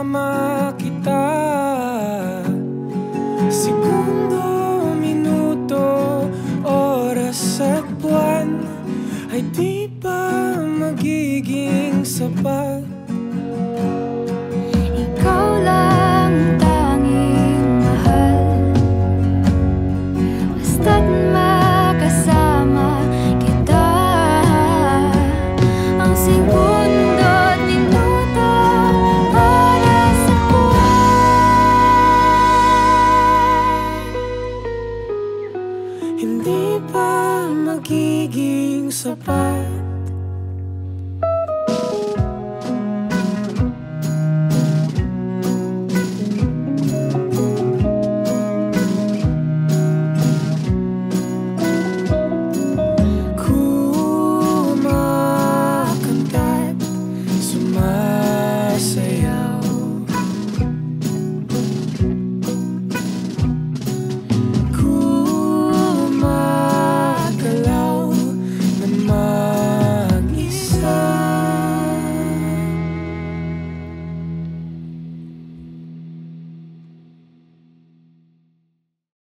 kasama kita. Segundo, minuto, oras at buwan Ay di pa magiging sapat pagiging sapat.